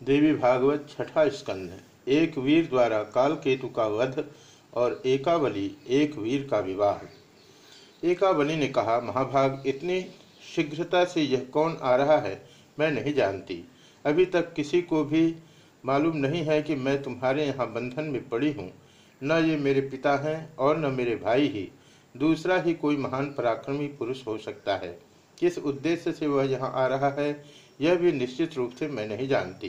देवी भागवत छठा स्कंध एक वीर द्वारा काल केतु का वध और एकावली एक वीर का विवाह। एकावली ने कहा, महाभाग, इतनी शीघ्रता से यह कौन आ रहा है, मैं नहीं जानती। अभी तक किसी को भी मालूम नहीं है कि मैं तुम्हारे यहाँ बंधन में पड़ी हूँ। न ये मेरे पिता हैं और न मेरे भाई ही। दूसरा ही कोई महान पराक्रमी पुरुष हो सकता है। किस उद्देश्य से वह यहाँ आ रहा है यह भी निश्चित रूप से मैं नहीं जानती।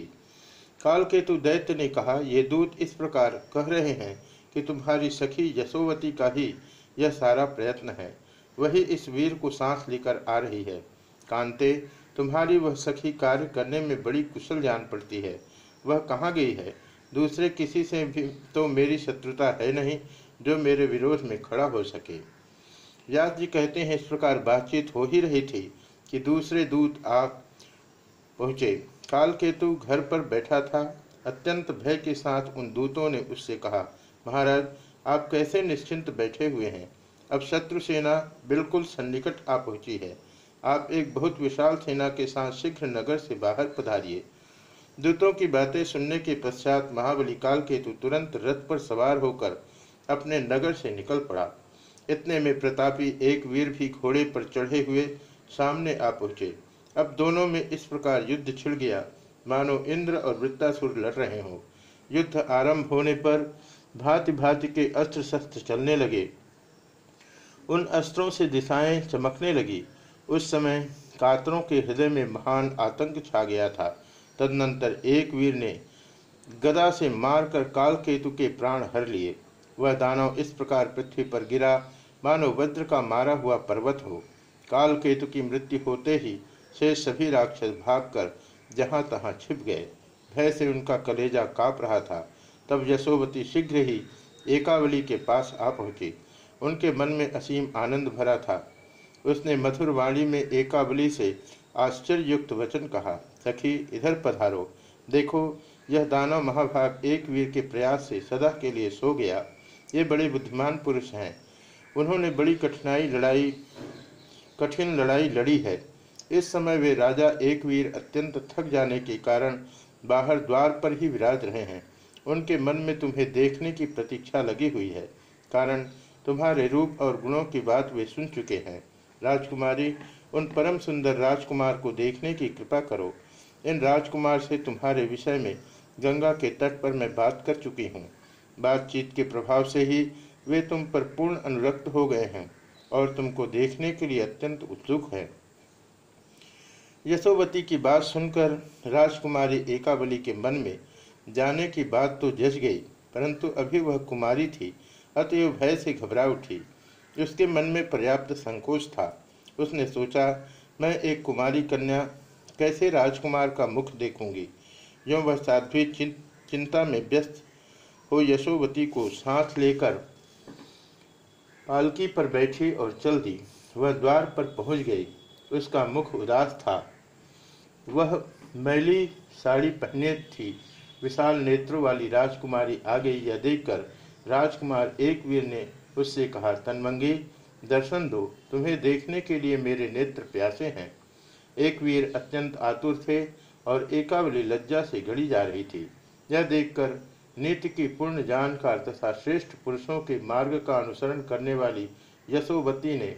काल केतु दैत्य ने कहा, ये दूत इस प्रकार कह रहे हैं कि तुम्हारी सखी यशोवती का ही यह सारा प्रयत्न है। वही इस वीर को सांस लेकर आ रही है। कांते, तुम्हारी वह सखी कार्य करने में बड़ी कुशल जान पड़ती है। वह कहाँ गई है? दूसरे किसी से भी तो मेरी शत्रुता है नहीं जो मेरे विरोध में खड़ा हो सके। व्यास जी कहते हैं, इस प्रकार बातचीत हो ही रही थी कि दूसरे दूत आ पहुँचे। काल केतु घर पर बैठा था। अत्यंत भय के साथ उन दूतों ने उससे कहा, महाराज, आप कैसे निश्चिंत बैठे हुए हैं? अब शत्रु सेना बिल्कुल सन्निकट आ पहुँची है। आप एक बहुत विशाल सेना के साथ शीघ्र नगर से बाहर पधारिए दूतों की बातें सुनने के पश्चात महाबली काल केतु तुरंत रथ पर सवार होकर अपने नगर से निकल पड़ा। इतने में प्रतापी एक वीर भी घोड़े पर चढ़े हुए सामने आ पहुँचे। अब दोनों में इस प्रकार युद्ध छिड़ गया। मानो इंद्र और वृत्तासुर लड़ रहे हों। युद्ध आरंभ होने पर भांति भांति के अस्त्र शस्त्र चलने लगे। उन अस्त्रों से दिशाएँ चमकने लगी। उस समय कातरों के हृदय में महान आतंक छा गया था। तदनंतर एक वीर ने गदा से मारकर काल केतु के प्राण हर लिए। वह दानव इस प्रकार पृथ्वी पर गिरा। मानो वज्र का मारा हुआ पर्वत हो। काल केतु की मृत्यु होते ही से सभी राक्षस भागकर जहाँ तहां छिप गए। भय से उनका कलेजा काँप रहा था। तब यशोवती शीघ्र ही एकावली के पास आ पहुँची। उनके मन में असीम आनंद भरा था। उसने मधुर वाणी में एकावली से आश्चर्ययुक्त वचन कहा, सखी, इधर पधारो। देखो, यह दानव महाभाग एक वीर के प्रयास से सदा के लिए सो गया। ये बड़े बुद्धिमान पुरुष हैं। उन्होंने बड़ी कठिनाई लड़ाई, कठिन लड़ाई लड़ी है। इस समय वे राजा एक वीर अत्यंत थक जाने के कारण बाहर द्वार पर ही विराज रहे हैं। उनके मन में तुम्हें देखने की प्रतीक्षा लगी हुई है, कारण तुम्हारे रूप और गुणों की बात वे सुन चुके हैं। राजकुमारी, उन परम सुंदर राजकुमार को देखने की कृपा करो। इन राजकुमार से तुम्हारे विषय में गंगा के तट पर मैं बात कर चुकी हूँ। बातचीत के प्रभाव से ही वे तुम पर पूर्ण अनुरक्त हो गए हैं और तुमको देखने के लिए अत्यंत उत्सुक है। यशोवती की बात सुनकर राजकुमारी एकावली के मन में जाने की बात तो जज गई, परंतु अभी वह कुमारी थी, अतएव भय से घबरा उठी। उसके मन में पर्याप्त संकोच था। उसने सोचा, मैं एक कुमारी कन्या कैसे राजकुमार का मुख देखूँगी? जो वह साध्वी चिंता में व्यस्त हो यशोवती को साथ लेकर पालकी पर बैठी और चल दी। वह द्वार पर पहुँच गई। उसका मुख उदास था। वह मैली साड़ी पहने थी। विशाल नेत्रों वाली राजकुमारी आ गई यह देखकर राजकुमार एक वीर ने उससे कहा, तनमंगी, दर्शन दो। तुम्हें देखने के लिए मेरे नेत्र प्यासे हैं। एक वीर अत्यंत आतुर थे और एकावली लज्जा से गड़ी जा रही थी। यह देखकर नीति की पूर्ण जानकार तथा श्रेष्ठ पुरुषों के मार्ग का अनुसरण करने वाली यशोवती ने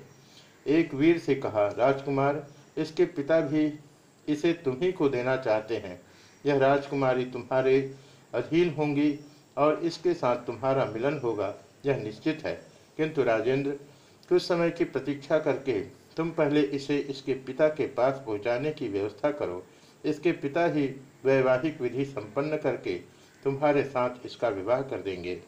एक वीर से कहा, राजकुमार, इसके पिता भी इसे तुम्ही को देना चाहते हैं। यह राजकुमारी तुम्हारे अधीन होंगी और इसके साथ तुम्हारा मिलन होगा। यह निश्चित है। किंतु राजेंद्र, कुछ समय की प्रतीक्षा करके तुम पहले इसे इसके पिता के पास पहुँचाने की व्यवस्था करो। इसके पिता ही वैवाहिक विधि संपन्न करके तुम्हारे साथ इसका विवाह कर देंगे।